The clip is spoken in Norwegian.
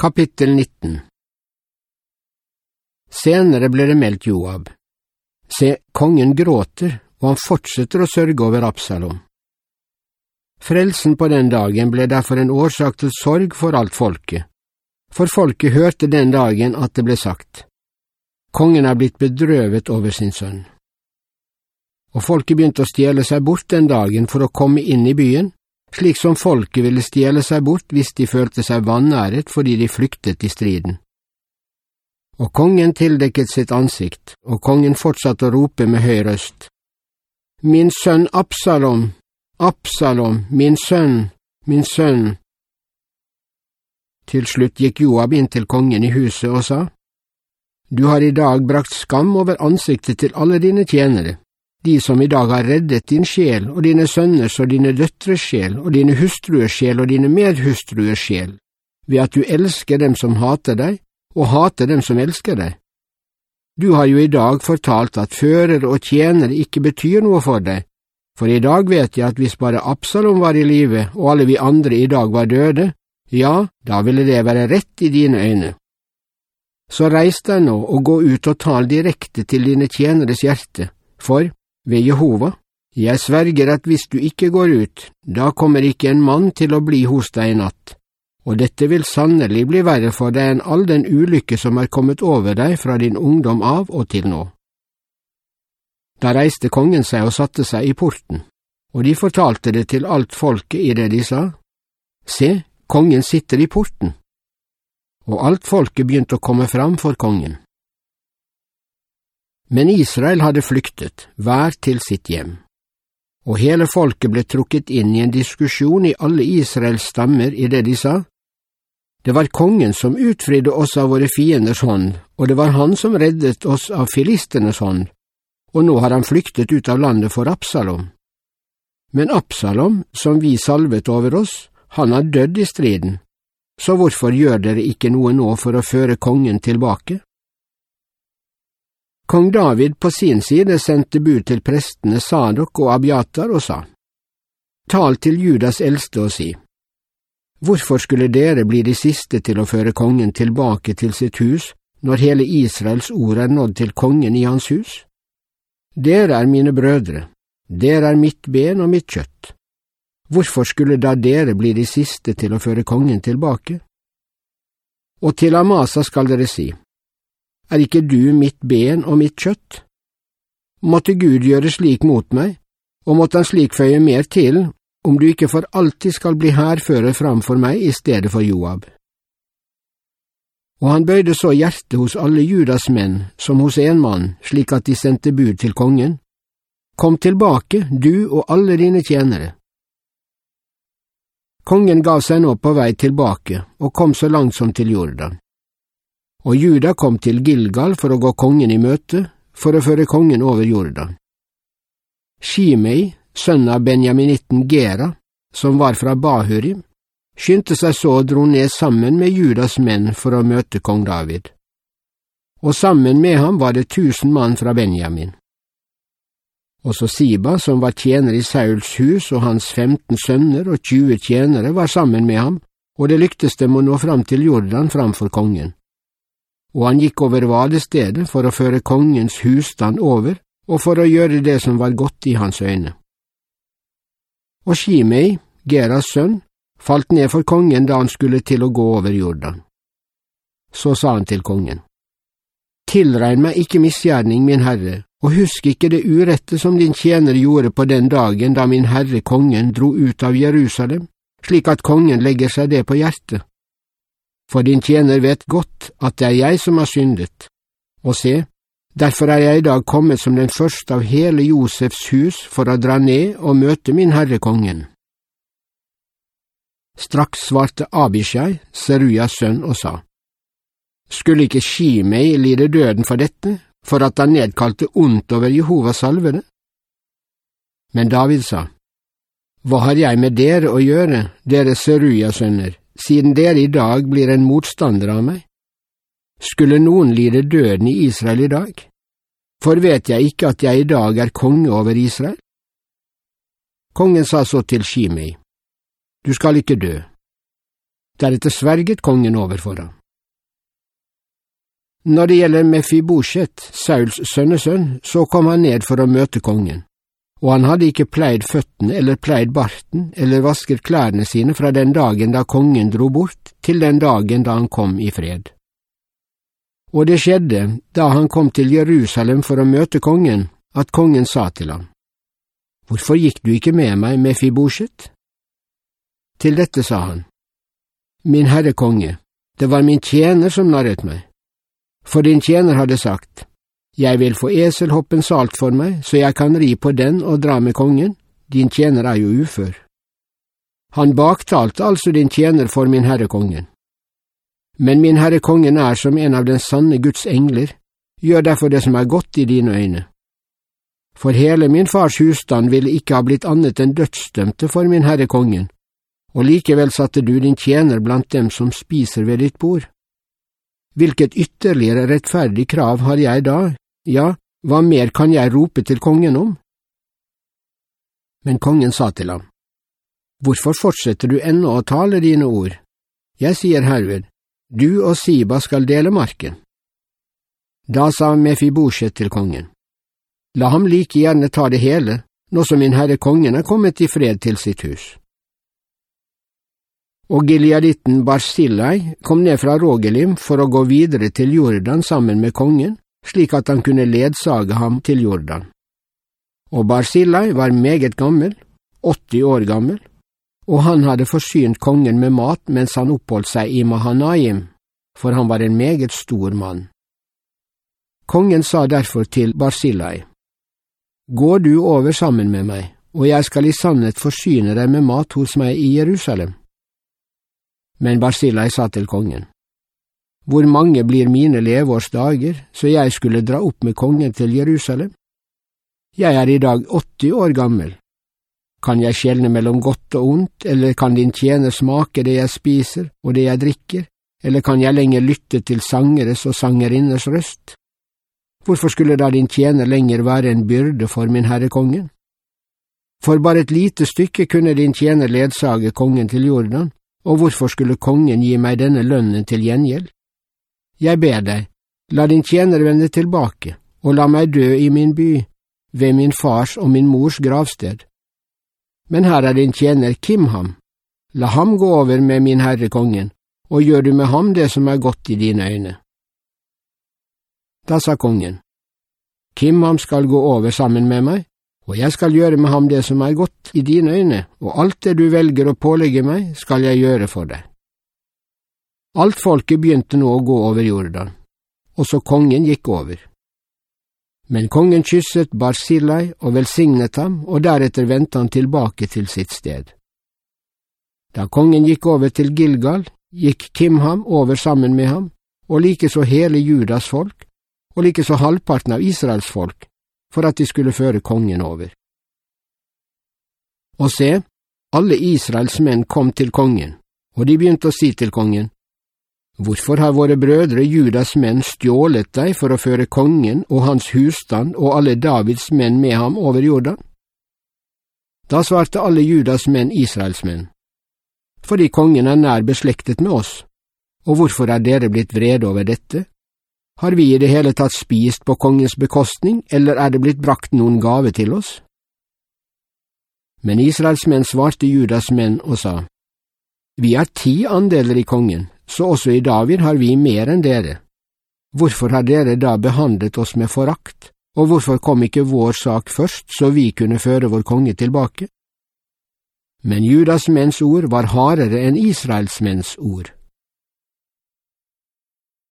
Kapittel 19 Senere ble det meldt Joab. Se, kongen gråter, og han fortsetter å sørge over Absalom. Frelsen på den dagen ble derfor en årsak til sorg for alt folket, for folket hørte den dagen at det ble sagt, Kongen er blitt bedrøvet over sin sønn. Og folket begynte å stjele seg bort den dagen for å komme inn i byen, slik som folket ville stjele seg bort hvis de følte seg vanæret fordi de flyktet i striden. Og kongen tildekket sitt ansikt, og kongen fortsatte å rope med høy røst. Min sønn Absalom, Absalom, min sønn, min sønn. Til slutt gikk Joab inn til kongen i huset og sa, Du har i dag brakt skam over ansiktet til alle dine tjenere, de som i dag har reddet din sjel og dine sønners og dine døtres sjel og dine hustruers sjel og dine medhustruers sjel, ved at du elsker dem som hater deg, og hater dem som elsker deg. Du har jo i dag fortalt at fører og tjener ikke betyr noe for deg, for i dag vet jeg at hvis bare Absalom var i live og alle vi andre i dag var døde, ja, da ville det være rett i dine øyne. Så reis deg nå og gå ut og tal direkte til dine tjeneres hjerte, for ved Jehova, jeg sverger at hvis du ikke går ut, da kommer ikke en mann til å bli hos deg i natt, og dette vil sannelig bli verre for deg enn all den ulykke som er kommet over deg fra din ungdom av og til nå. Da reiste kongen seg og satte seg i porten, og de fortalte det til alt folket i det de sa. Se, kongen sitter i porten. Og alt folket begynte å komme fram for kongen. Men Israel hadde flyktet, hver til sitt hjem, og hele folket ble trukket inn i en diskusjon i alle Israels stammer i det de sa. Det var kongen som utfridde oss av våre fienders hånd, og det var han som reddet oss av filistenes hånd, og nå har han flyktet ut av landet for Absalom. Men Absalom, som vi salvet over oss, han har dødd i striden, så hvorfor gjør dere ikke noe nå for å føre kongen tilbake? Kong David på sin side sendte bud til prestene Sadok og Abiatar og sa, Tal til Judas eldste og si, Hvorfor skulle dere bli de siste til å føre kongen tilbake til sitt hus når hele Israels ord er nådd til kongen i hans hus? Dere er mine brødre, dere er mitt ben og mitt kjøtt. Hvorfor skulle da dere bli de siste til å føre kongen tilbake? Og til Amasa skal dere si, er ikke du mitt ben og mitt kjøtt? Måtte Gud gjøre slik mot meg, og måtte han slik føye mer til, om du ikke for alltid skal bli hærfører framfor meg i stedet for Joab. Og han bøyde så hjertet hos alle Judas menn som hos en mann, slik at de sendte bud til kongen. Kom tilbake, du og alle dine tjenere. Kongen gav seg nå på vei tilbake og kom så langt som til Jordan og Juda kom til Gilgal for å gå kongen i møte, for å føre kongen over Jordan. Shimei, sønn av benjaminitten Gera, som var fra Bahurim, skyndte seg så og dro ned sammen med Judas menn for å møte kong David. Og sammen med ham var det tusen mann fra Benjamin. Også Siba, som var tjener i Sauls hus, og hans femten sønner og tjue tjenere var sammen med ham, og det lyktes dem å nå fram til Jordan framfor kongen og han gikk over vadestedet for å føre kongens husstand over og for å gjøre det som var godt i hans øyne. Og Shimei, Geras sønn, falt ned for kongen da han skulle til å gå over Jordan. Så sa han til kongen, Tilregn meg ikke misgjerning, min herre, og husk ikke det urette som din tjener gjorde på den dagen da min herre kongen dro ut av Jerusalem, slik at kongen legger seg det på hjertet for din tjener vet godt at det er jeg som har syndet. Og se, derfor er jeg i dag kommet som den første av hele Josefs hus for å dra ned og møte min herre kongen. Straks svarte Abishai, Seruyas sønn, og sa, Skulle ikke Shimei lide døden for dette, for at han nedkalte ondt over Jehovas salvede? Men David sa, Hva har jeg med dere å gjøre, dere Seruyas sønner? Siden dere i dag blir en motstander av meg? Skulle noen lide døden i Israel i dag? For vet jeg ikke at jeg i dag er konge over Israel? Kongen sa så til Shimei, Du skal ikke dø. Deretter sverget kongen overfor ham. Når det gjelder Mefibosjet, Sauls sønnesønn, så kom han ned for å møte kongen, og han hadde ikke pleid føttene eller pleid barten eller vasket klærne sine fra den dagen da kongen dro bort, til den dagen da han kom i fred. Og det skjedde, da han kom til Jerusalem for å møte kongen, at kongen sa til ham, Hvorfor gikk du ikke med meg, Mefibosjet? Til dette sa han, Min herre konge, det var min tjener som narret meg. For din tjener hadde sagt, Jeg vil få eselhoppen salt for meg, så jeg kan ri på den og dra med kongen, din tjener er jo ufør. Han baktalte altså din tjener for min herre kongen. Men min herre kongen er som en av den sanne Guds engler, gjør derfor det som er godt i dine øyne. For hele min fars husstand ville ikke ha blitt annet enn dødsdømte for min herre kongen, og likevel satte du din tjener blant dem som spiser ved ditt bord. Hvilket ytterligere rettferdig krav har jeg da, ja, hva mer kan jeg rope til kongen om? Men kongen sa til ham, Hvorfor fortsetter du ennå å tale dine ord? Jeg sier herved, du og Siba skal dele marken. Da sa Mefibosjet til kongen, La ham like gjerne ta det hele, nå som min herre kongen er kommet i fred til sitt hus og gileaditten Barsillai kom ned fra Rogelim for å gå videre til Jordan sammen med kongen, slik at han kunne ledsage ham til Jordan. Og Barsillai var meget gammel, 80 år gammel, og han hadde forsynt kongen med mat mens han oppholdt seg i Mahanaim, for han var en meget stor mann. Kongen sa derfor til Barsillai, Gå du over sammen med meg, og jeg skal i sannhet forsyne deg med mat hos meg i Jerusalem. Men Barsillai sa til kongen, Hvor mange blir mine leveårs dager, så jeg skulle dra opp med kongen til Jerusalem? Jeg er i dag 80 år gammel. Kan jeg skjelne mellom godt og ondt, eller kan din tjener smake det jeg spiser og det jeg drikker, eller kan jeg lenger lytte til sangeres og sangerinners røst? Hvorfor skulle da din tjener lenger være en byrde for min herre kongen? For bare et lite stykke kunne din tjener ledsage kongen til Jordan, og hvorfor skulle kongen gi meg denne lønnen til gjengjeld? Jeg ber deg, la din tjener vende tilbake, og la meg dø i min by, ved min fars og min mors gravsted. Men her er din tjener Kimham, la ham gå over med min herre kongen, og gjør du med ham det som er godt i dine øyne. Da sa kongen, Kimham skal gå over sammen med meg, og jeg skal gjøre med ham det som er godt i dine øyne, og alt det du velger å pålegge meg, skal jeg gjøre for deg. Alt folket begynte nå å gå over Jordan, også kongen gikk over. Men kongen kysset Barzillai og velsignet ham, og deretter vendte han tilbake til sitt sted. Da kongen gikk over til Gilgal, gikk Kimham over sammen med ham, og likeså hele Judas folk, og likeså halvparten av Israels folk, for at de skulle føre kongen over. Og se, alle Israels menn kom til kongen, og de begynte å si til kongen, Hvorfor har våre brødre Judas menn stjålet deg for å føre kongen og hans husstand og alle Davids menn med ham over Jordan? Da svarte alle Judas menn Israels menn, fordi kongen er nær beslektet med oss, og hvorfor er dere blitt vrede over dette? Har vi i det hele tatt spist på kongens bekostning, eller er det blitt brakt noen gave til oss? Men Israels menn svarte Judas menn og sa, Vi har ti andeler i kongen, så også i David har vi mer enn dere. Hvorfor har dere da behandlet oss med forakt, og hvorfor kom ikke vår sak først, så vi kunne føre vår konge tilbake? Men Judas menns ord var hardere enn Israels menns ord.